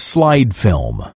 Slide film.